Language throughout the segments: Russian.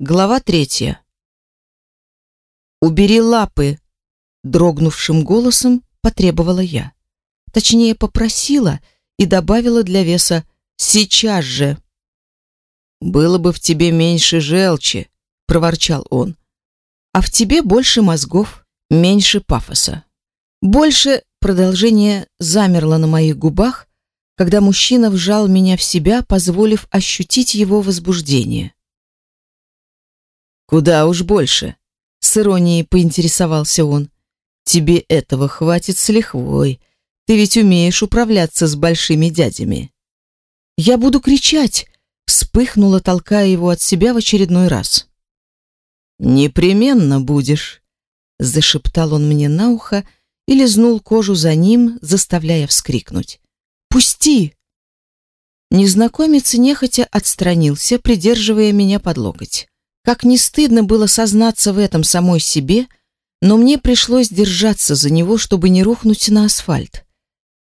Глава третья. «Убери лапы!» — дрогнувшим голосом потребовала я. Точнее, попросила и добавила для веса «сейчас же». «Было бы в тебе меньше желчи», — проворчал он. «А в тебе больше мозгов, меньше пафоса». Больше продолжение замерло на моих губах, когда мужчина вжал меня в себя, позволив ощутить его возбуждение. Куда уж больше, с иронией поинтересовался он. Тебе этого хватит с лихвой. Ты ведь умеешь управляться с большими дядями. Я буду кричать, вспыхнула, толкая его от себя в очередной раз. Непременно будешь, зашептал он мне на ухо и лизнул кожу за ним, заставляя вскрикнуть. Пусти! Незнакомец нехотя отстранился, придерживая меня под локоть. Как не стыдно было сознаться в этом самой себе, но мне пришлось держаться за него, чтобы не рухнуть на асфальт.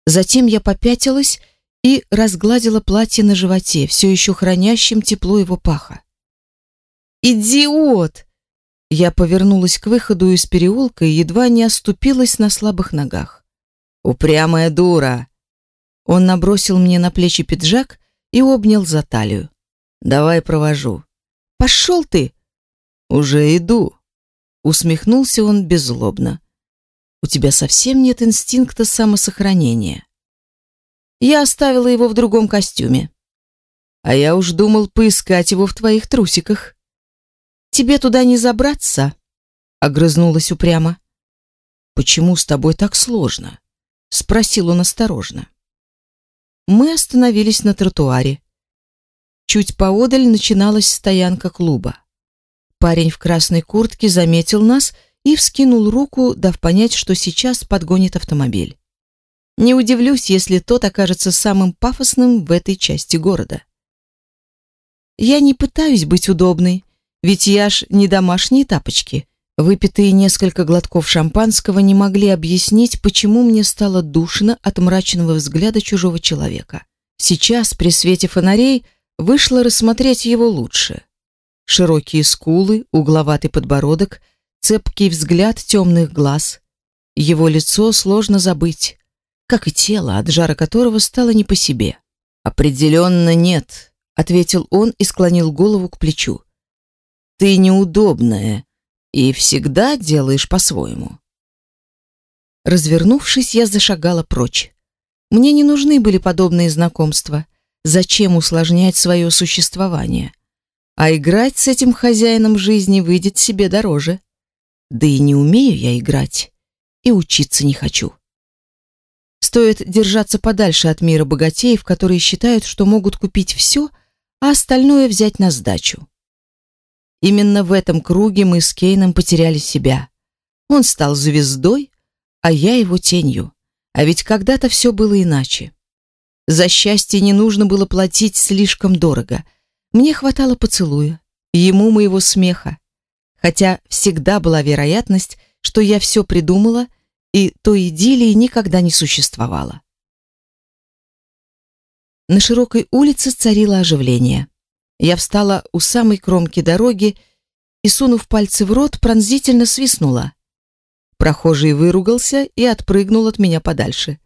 Затем я попятилась и разгладила платье на животе, все еще хранящим тепло его паха. «Идиот!» Я повернулась к выходу из переулка и едва не оступилась на слабых ногах. «Упрямая дура!» Он набросил мне на плечи пиджак и обнял за талию. «Давай провожу». Пошел ты!» «Уже иду!» Усмехнулся он беззлобно. «У тебя совсем нет инстинкта самосохранения». Я оставила его в другом костюме. А я уж думал поискать его в твоих трусиках. Тебе туда не забраться? Огрызнулась упрямо. Почему с тобой так сложно? Спросил он осторожно. Мы остановились на тротуаре. Чуть поодаль начиналась стоянка клуба. Парень в красной куртке заметил нас и вскинул руку, дав понять, что сейчас подгонит автомобиль. Не удивлюсь, если тот окажется самым пафосным в этой части города. Я не пытаюсь быть удобной, ведь я ж не домашние тапочки. Выпитые несколько глотков шампанского не могли объяснить, почему мне стало душно от мрачного взгляда чужого человека. Сейчас, при свете фонарей, Вышло рассмотреть его лучше. Широкие скулы, угловатый подбородок, цепкий взгляд темных глаз. Его лицо сложно забыть, как и тело, от жара которого стало не по себе. «Определенно нет», — ответил он и склонил голову к плечу. «Ты неудобная и всегда делаешь по-своему». Развернувшись, я зашагала прочь. Мне не нужны были подобные знакомства. Зачем усложнять свое существование? А играть с этим хозяином жизни выйдет себе дороже. Да и не умею я играть, и учиться не хочу. Стоит держаться подальше от мира богатеев, которые считают, что могут купить все, а остальное взять на сдачу. Именно в этом круге мы с Кейном потеряли себя. Он стал звездой, а я его тенью. А ведь когда-то все было иначе. За счастье не нужно было платить слишком дорого. Мне хватало поцелуя, ему моего смеха. Хотя всегда была вероятность, что я все придумала, и той идиллии никогда не существовало. На широкой улице царило оживление. Я встала у самой кромки дороги и, сунув пальцы в рот, пронзительно свистнула. Прохожий выругался и отпрыгнул от меня подальше.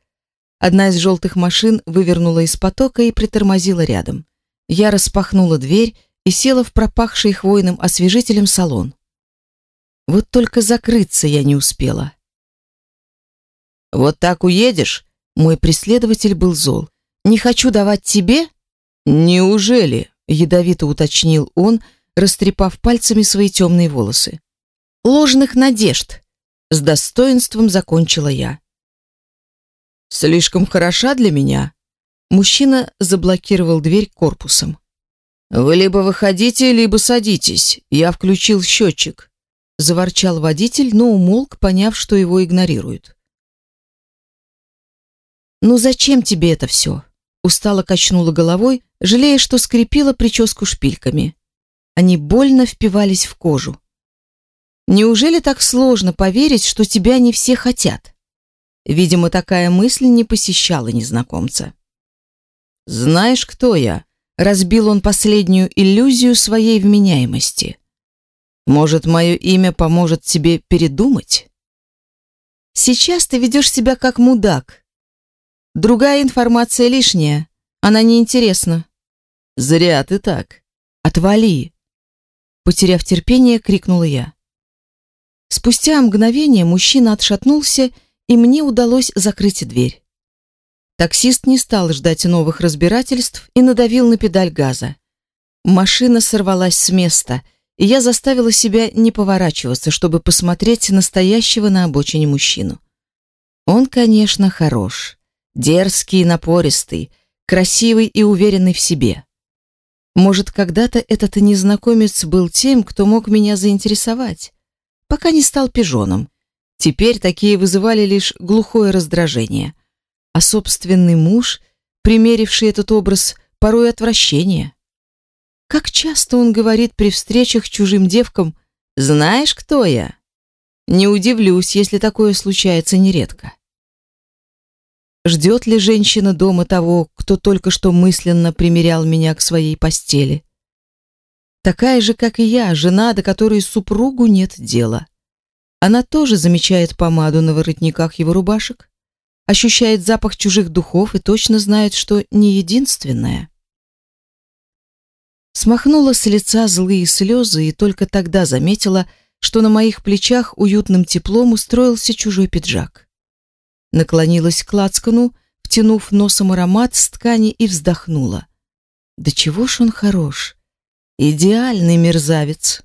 Одна из желтых машин вывернула из потока и притормозила рядом. Я распахнула дверь и села в пропахший хвойным освежителем салон. Вот только закрыться я не успела. «Вот так уедешь?» Мой преследователь был зол. «Не хочу давать тебе?» «Неужели?» — ядовито уточнил он, растрепав пальцами свои темные волосы. «Ложных надежд!» — с достоинством закончила я. Слишком хороша для меня. Мужчина заблокировал дверь корпусом. Вы либо выходите, либо садитесь. Я включил счетчик. Заворчал водитель, но умолк, поняв, что его игнорируют. Ну зачем тебе это все? Устало качнула головой, жалея, что скрепила прическу шпильками. Они больно впивались в кожу. Неужели так сложно поверить, что тебя не все хотят? Видимо, такая мысль не посещала незнакомца. «Знаешь, кто я?» Разбил он последнюю иллюзию своей вменяемости. Может, мое имя поможет тебе передумать? Сейчас ты ведешь себя как мудак. Другая информация лишняя. Она неинтересна. Зря ты так. Отвали. Потеряв терпение, крикнула я. Спустя мгновение мужчина отшатнулся, и мне удалось закрыть дверь. Таксист не стал ждать новых разбирательств и надавил на педаль газа. Машина сорвалась с места, и я заставила себя не поворачиваться, чтобы посмотреть настоящего на обочине мужчину. Он, конечно, хорош, дерзкий и напористый, красивый и уверенный в себе. Может, когда-то этот незнакомец был тем, кто мог меня заинтересовать, пока не стал пижоном. Теперь такие вызывали лишь глухое раздражение, а собственный муж, примеривший этот образ, порой отвращение. Как часто он говорит при встречах чужим девкам «Знаешь, кто я?» Не удивлюсь, если такое случается нередко. Ждет ли женщина дома того, кто только что мысленно примерял меня к своей постели? Такая же, как и я, жена, до которой супругу нет дела. Она тоже замечает помаду на воротниках его рубашек, ощущает запах чужих духов и точно знает, что не единственная. Смахнула с лица злые слезы и только тогда заметила, что на моих плечах уютным теплом устроился чужой пиджак. Наклонилась к лацкану, втянув носом аромат с ткани и вздохнула. Да чего ж он хорош! Идеальный мерзавец!